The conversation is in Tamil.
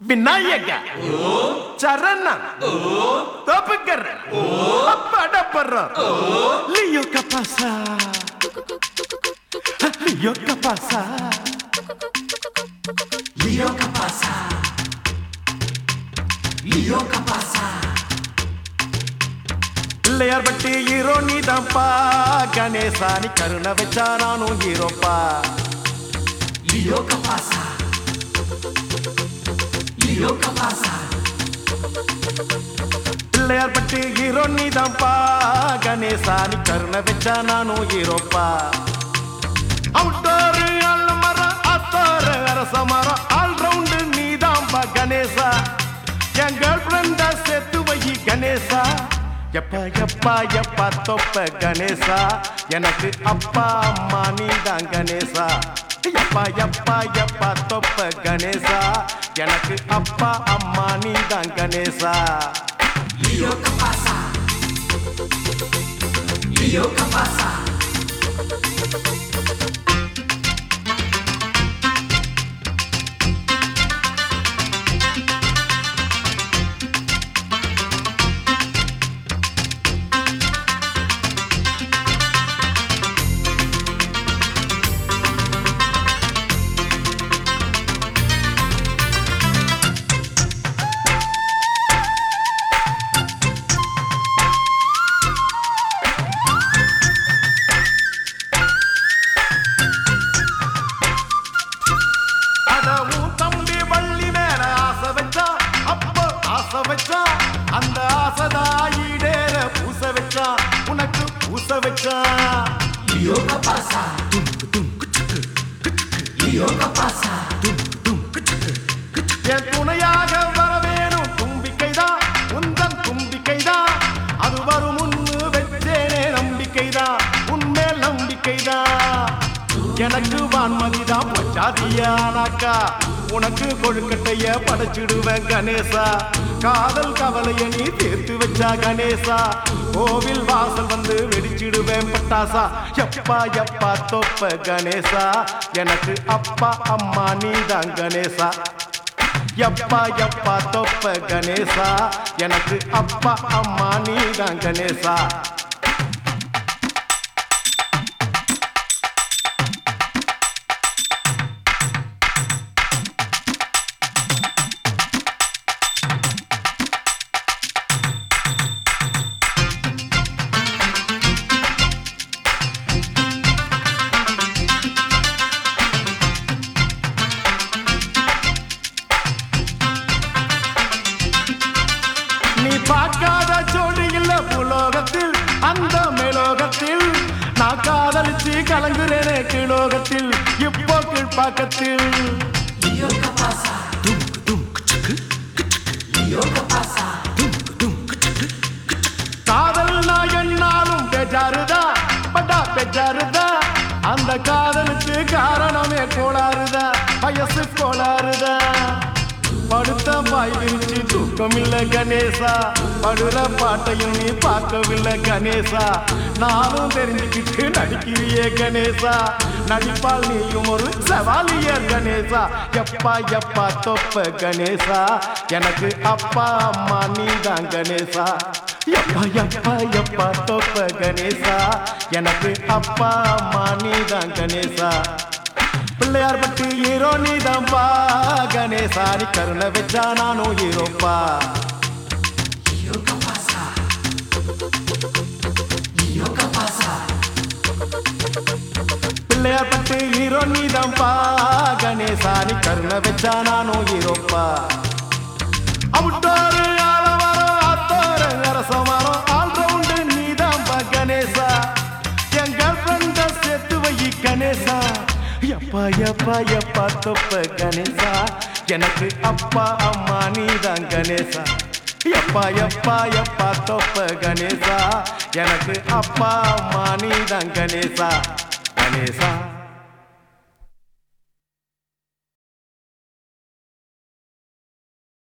விநாயக சரண தோப்புக்கர் படப்படுற லியோ கபாசா. லியோ கபாசா. Leo Capasa. Leo Capasa. Pillaiyar Patti hero நீதான்ப்பா. Ganesha நீ கருணை வச்சா நானும் ஹீரோப்பா. லியோ கபாசா. Leo Capasa. Pillaiyar Patti hero நீதான்ப்பா. Ganesha நீ கருணை வச்சா நானும் ஹீரோப்பா. அவுட்டோரு அல்மரம் அத்தோரு அரச மரம் ஆல் ரவுண்டு நீதான்பா கணேசா. என் கேர்ள் ஃப்ரெண்டா சேர்த்து வை கணேசா. எப்பா எப்பா எப்பா தொப்ப கணேசா. எனக்கு அப்பா அம்மா நீதான் கணேசா. எப்பா எப்பா எப்பா தொப்ப கணேசா. எனக்கு அப்பா அம்மா நீ தான் கணேசா லியோ கபாசா லியோ கபாசா ஆசை வச்சா அந்த ஆசைதாயிடேற பூச வச்சா உனக்கு பூச வச்சா Leo Capasa. Leo Capasa. என் துணையாக வர வேணும் தும்பிக்கைதான் உந்தன் தும்பிக்கைதான் அது வரும் முன்னு வச்சேனே நம்பிக்கைதான் உன்மேல் நம்பிக்கைதான் எனக்கு வான்மதிதான் பச்சாதியானாக்கா உனக்கு கொழுக்கட்டைய படைச்சிடுவேன் கணேசா. காதல் கவலைய நீ தேர்த்து வச்சா கணேசா. கோவில் வாசல் வந்து வெடிச்சிடுவேன் பட்டாசா. எப்பா எப்பா தொப்ப கணேசா. எனக்கு அப்பா அம்மா நீதான் கணேசா. எப்பா எப்பா தொப்ப கணேசா. எனக்கு அப்பா அம்மா நீதான் கணேசா. பார்க்காத ஜோடி இல்ல புலோகத்தில் அந்த மேலோகத்தில். நான் காதலிச்சு கலங்குறேனே கிலோகத்தில் இப்போ கீழ்பாக்கத்தில் காதல் நான் என்னாலும் பெஜாருதா? பட்டா பெஜாருதா? அந்த காதலுக்கு காரணமே கோளாறுதா? வயசு கோளாறுதா? படுத்த பாய் விரிச்சு தூக்கமில்ல கணேசா. படுற பாட்டையும் நீ பார்க்கவில்லை கணேசா. நானும் தெரிஞ்சுக்கிட்டு நடிக்கிறியே கணேசா. நடிப்பால் நீயும் ஒரு சவாலியர் கணேசா. எப்பா எப்பா தொப்ப கணேசா. எனக்கு அப்பா அம்மா நீ தான் கணேசா. எப்பா எப்பா எப்பா தொப்ப கணேசா. எனக்கு அப்பா அம்மா நீ தான் கணேசா. பிள்ளையார் பட்டி ஹீரோ நீதான்பா கணேசாரி நீ கருணை வச்சா நானும் ஹீரோப்பா. பிள்ளையார் பட்டி ஹீரோ நீதான்பா கணேசாரி நீ கருணை வச்சா நானும் ஹீரோப்பா. அவுட்டோரு ஆலவரம் அத்தோரு அரசமரம் எப்பா எப்பா தொப்ப கணேசா. எனக்கு அப்பா அம்மா நீதான் கணேசா. எப்பா எப்பா எப்பா தொப்ப கணேசா. எனக்கு அப்பா அம்மா நீதான் கணேசா. கணேசா.